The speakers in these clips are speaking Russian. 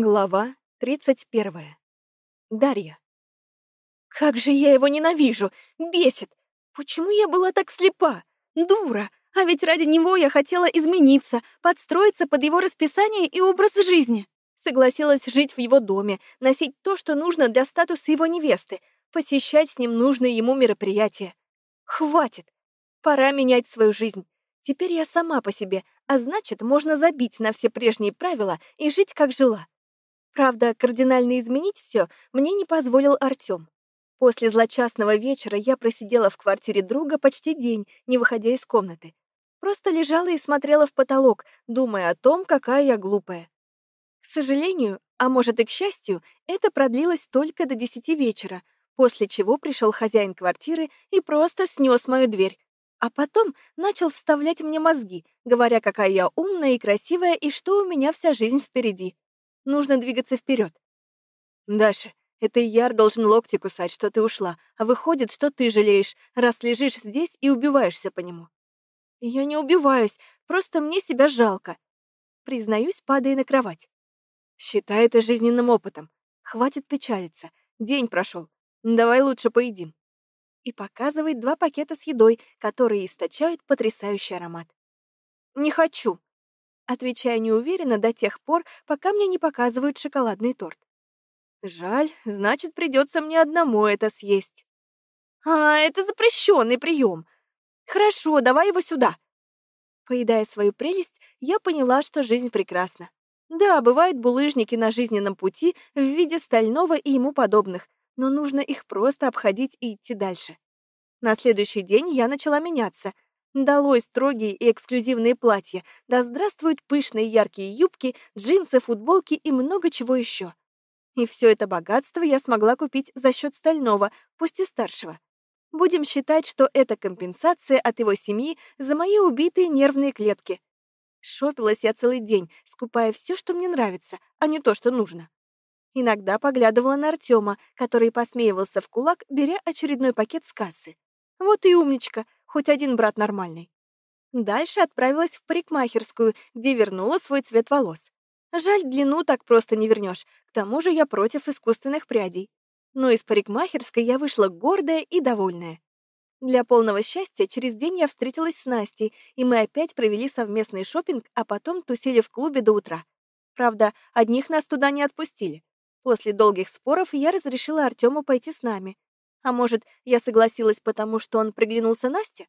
Глава 31. Дарья. Как же я его ненавижу! Бесит! Почему я была так слепа? Дура! А ведь ради него я хотела измениться, подстроиться под его расписание и образ жизни. Согласилась жить в его доме, носить то, что нужно для статуса его невесты, посещать с ним нужные ему мероприятия. Хватит! Пора менять свою жизнь. Теперь я сама по себе, а значит, можно забить на все прежние правила и жить, как жила. Правда, кардинально изменить все мне не позволил Артем. После злочастного вечера я просидела в квартире друга почти день, не выходя из комнаты. Просто лежала и смотрела в потолок, думая о том, какая я глупая. К сожалению, а может и к счастью, это продлилось только до десяти вечера, после чего пришел хозяин квартиры и просто снес мою дверь. А потом начал вставлять мне мозги, говоря, какая я умная и красивая, и что у меня вся жизнь впереди. Нужно двигаться вперед. Даша, это Яр должен локти кусать, что ты ушла, а выходит, что ты жалеешь, раз лежишь здесь и убиваешься по нему. Я не убиваюсь, просто мне себя жалко. Признаюсь, падая на кровать. Считай это жизненным опытом. Хватит печалиться. День прошел. Давай лучше поедим. И показывает два пакета с едой, которые источают потрясающий аромат. Не хочу. Отвечаю неуверенно до тех пор, пока мне не показывают шоколадный торт. Жаль, значит, придется мне одному это съесть. А, это запрещенный прием. Хорошо, давай его сюда. Поедая свою прелесть, я поняла, что жизнь прекрасна. Да, бывают булыжники на жизненном пути в виде стального и ему подобных, но нужно их просто обходить и идти дальше. На следующий день я начала меняться — Долой строгие и эксклюзивные платья, да здравствуют пышные яркие юбки, джинсы, футболки и много чего еще. И все это богатство я смогла купить за счет стального, пусть и старшего. Будем считать, что это компенсация от его семьи за мои убитые нервные клетки. Шопилась я целый день, скупая все, что мне нравится, а не то, что нужно. Иногда поглядывала на Артема, который посмеивался в кулак, беря очередной пакет с кассы. Вот и умничка — хоть один брат нормальный. Дальше отправилась в парикмахерскую, где вернула свой цвет волос. Жаль, длину так просто не вернешь. К тому же я против искусственных прядей. Но из парикмахерской я вышла гордая и довольная. Для полного счастья через день я встретилась с Настей, и мы опять провели совместный шопинг, а потом тусили в клубе до утра. Правда, одних нас туда не отпустили. После долгих споров я разрешила Артему пойти с нами. А может, я согласилась потому, что он приглянулся Насте?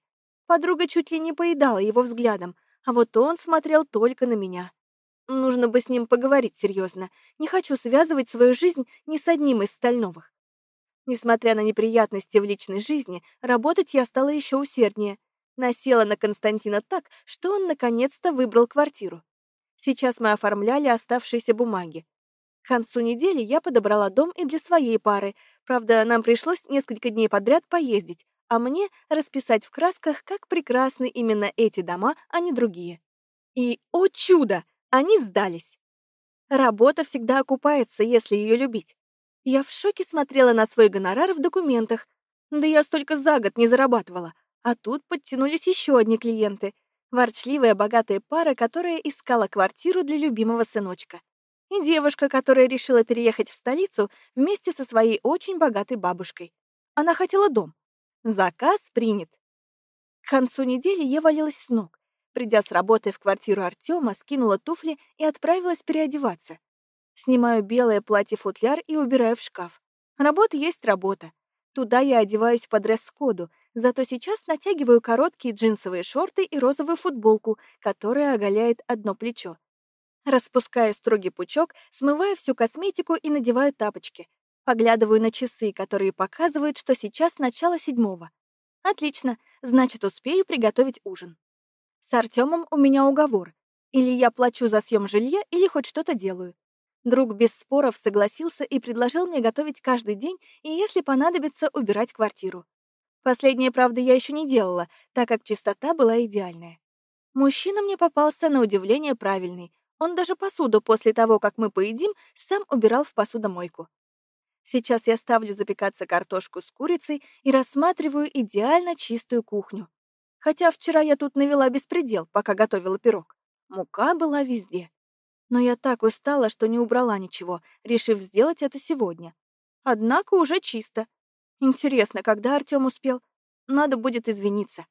Подруга чуть ли не поедала его взглядом, а вот он смотрел только на меня. Нужно бы с ним поговорить серьезно. Не хочу связывать свою жизнь ни с одним из стальновых. Несмотря на неприятности в личной жизни, работать я стала еще усерднее. Насела на Константина так, что он наконец-то выбрал квартиру. Сейчас мы оформляли оставшиеся бумаги. К концу недели я подобрала дом и для своей пары, Правда, нам пришлось несколько дней подряд поездить, а мне расписать в красках, как прекрасны именно эти дома, а не другие. И, о чудо, они сдались. Работа всегда окупается, если ее любить. Я в шоке смотрела на свой гонорар в документах. Да я столько за год не зарабатывала. А тут подтянулись еще одни клиенты. Ворчливая богатая пара, которая искала квартиру для любимого сыночка и девушка, которая решила переехать в столицу вместе со своей очень богатой бабушкой. Она хотела дом. Заказ принят. К концу недели я валилась с ног. Придя с работы в квартиру Артема, скинула туфли и отправилась переодеваться. Снимаю белое платье-футляр и убираю в шкаф. Работа есть работа. Туда я одеваюсь по дресс-коду, зато сейчас натягиваю короткие джинсовые шорты и розовую футболку, которая оголяет одно плечо. Распускаю строгий пучок, смываю всю косметику и надеваю тапочки. Поглядываю на часы, которые показывают, что сейчас начало седьмого. Отлично, значит, успею приготовить ужин. С Артемом у меня уговор. Или я плачу за съем жилья, или хоть что-то делаю. Друг без споров согласился и предложил мне готовить каждый день и, если понадобится, убирать квартиру. Последнее, правда, я еще не делала, так как чистота была идеальная. Мужчина мне попался на удивление правильный, он даже посуду после того, как мы поедим, сам убирал в посудомойку. Сейчас я ставлю запекаться картошку с курицей и рассматриваю идеально чистую кухню. Хотя вчера я тут навела беспредел, пока готовила пирог. Мука была везде. Но я так устала, что не убрала ничего, решив сделать это сегодня. Однако уже чисто. Интересно, когда Артём успел? Надо будет извиниться.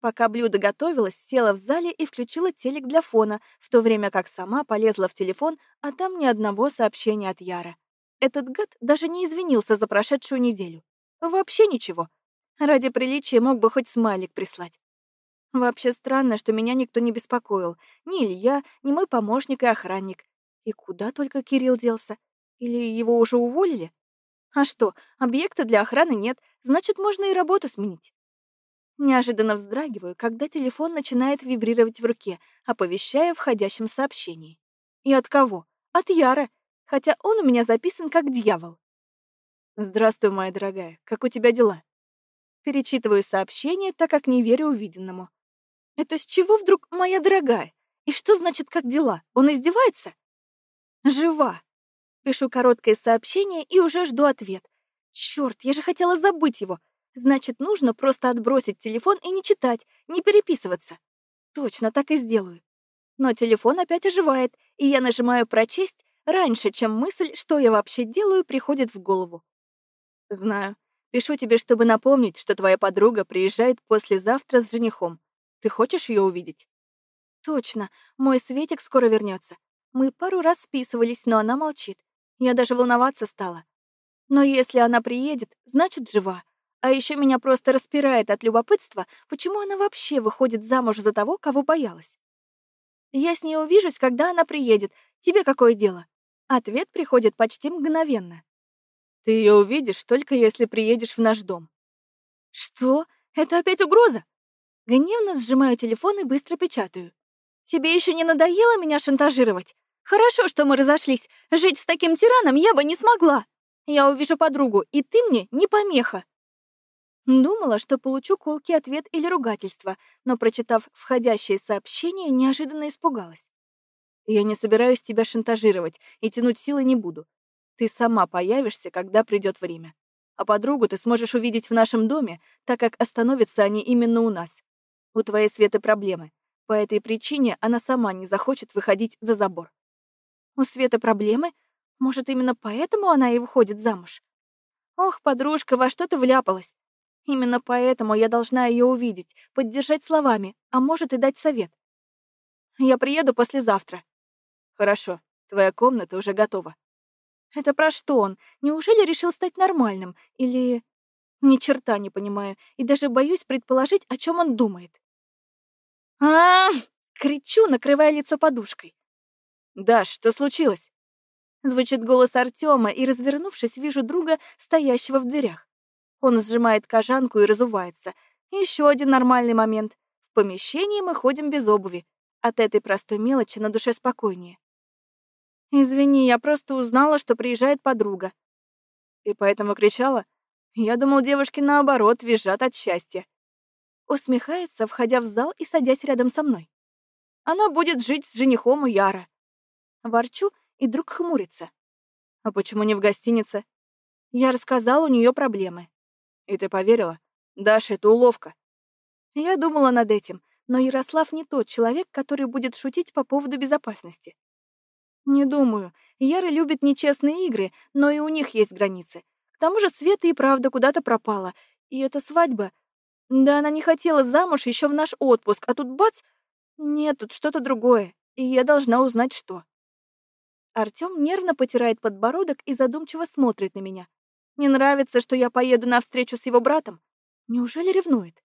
Пока блюдо готовилось, села в зале и включила телек для фона, в то время как сама полезла в телефон, а там ни одного сообщения от Яра. Этот гад даже не извинился за прошедшую неделю. Вообще ничего. Ради приличия мог бы хоть смайлик прислать. Вообще странно, что меня никто не беспокоил. Ни Илья, ни мой помощник и охранник. И куда только Кирилл делся? Или его уже уволили? А что, объекта для охраны нет, значит, можно и работу сменить. Неожиданно вздрагиваю, когда телефон начинает вибрировать в руке, оповещая о входящем сообщении. И от кого? От Яра, хотя он у меня записан как дьявол. «Здравствуй, моя дорогая, как у тебя дела?» Перечитываю сообщение, так как не верю увиденному. «Это с чего вдруг моя дорогая? И что значит «как дела»? Он издевается?» «Жива!» Пишу короткое сообщение и уже жду ответ. Черт, я же хотела забыть его. Значит, нужно просто отбросить телефон и не читать, не переписываться. Точно так и сделаю. Но телефон опять оживает, и я нажимаю «Прочесть» раньше, чем мысль, что я вообще делаю, приходит в голову. Знаю. Пишу тебе, чтобы напомнить, что твоя подруга приезжает послезавтра с женихом. Ты хочешь ее увидеть? Точно. Мой Светик скоро вернется. Мы пару раз списывались, но она молчит. Я даже волноваться стала. Но если она приедет, значит, жива. А еще меня просто распирает от любопытства, почему она вообще выходит замуж за того, кого боялась. Я с ней увижусь, когда она приедет. Тебе какое дело? Ответ приходит почти мгновенно. Ты ее увидишь только если приедешь в наш дом. Что? Это опять угроза? Гневно сжимаю телефон и быстро печатаю. Тебе еще не надоело меня шантажировать? Хорошо, что мы разошлись. Жить с таким тираном я бы не смогла. Я увижу подругу, и ты мне не помеха. Думала, что получу колкий ответ или ругательство, но, прочитав входящее сообщение, неожиданно испугалась. «Я не собираюсь тебя шантажировать и тянуть силы не буду. Ты сама появишься, когда придет время. А подругу ты сможешь увидеть в нашем доме, так как остановятся они именно у нас. У твоей Светы проблемы. По этой причине она сама не захочет выходить за забор. У Светы проблемы? Может, именно поэтому она и выходит замуж? Ох, подружка, во что ты вляпалась? Именно поэтому я должна ее увидеть, поддержать словами, а может и дать совет. Я приеду послезавтра. Хорошо, твоя комната уже готова. Это про что он? Неужели решил стать нормальным? Или... Ни черта не понимаю, и даже боюсь предположить, о чем он думает. а, Кричу, накрывая лицо подушкой. «Даш, что случилось?» Звучит голос Артема, и, развернувшись, вижу друга, стоящего в дверях. Он сжимает кожанку и разувается. Еще один нормальный момент. В помещении мы ходим без обуви. От этой простой мелочи на душе спокойнее. «Извини, я просто узнала, что приезжает подруга». И поэтому кричала. Я думал, девушки наоборот визжат от счастья. Усмехается, входя в зал и садясь рядом со мной. Она будет жить с женихом у Яра. Ворчу, и друг хмурится. А почему не в гостинице? Я рассказал, у нее проблемы. И ты поверила? Даша, это уловка. Я думала над этим, но Ярослав не тот человек, который будет шутить по поводу безопасности. Не думаю. Яра любит нечестные игры, но и у них есть границы. К тому же Света и правда куда-то пропала. И эта свадьба... Да она не хотела замуж еще в наш отпуск, а тут бац... Нет, тут что-то другое, и я должна узнать, что. Артём нервно потирает подбородок и задумчиво смотрит на меня. Не нравится, что я поеду на встречу с его братом? Неужели ревнует?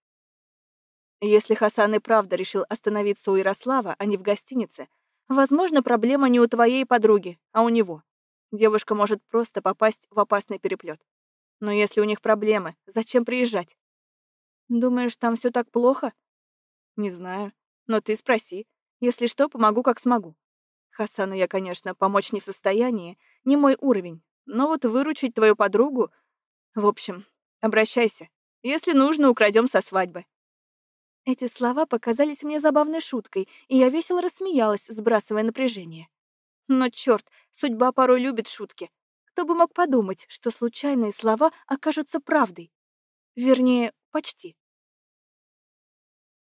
Если Хасан и правда решил остановиться у Ярослава, а не в гостинице, возможно, проблема не у твоей подруги, а у него. Девушка может просто попасть в опасный переплет. Но если у них проблемы, зачем приезжать? Думаешь, там все так плохо? Не знаю. Но ты спроси. Если что, помогу как смогу. Хасану я, конечно, помочь не в состоянии, не мой уровень, но вот выручить твою подругу... В общем, обращайся. Если нужно, украдем со свадьбы». Эти слова показались мне забавной шуткой, и я весело рассмеялась, сбрасывая напряжение. Но черт, судьба порой любит шутки. Кто бы мог подумать, что случайные слова окажутся правдой? Вернее, почти.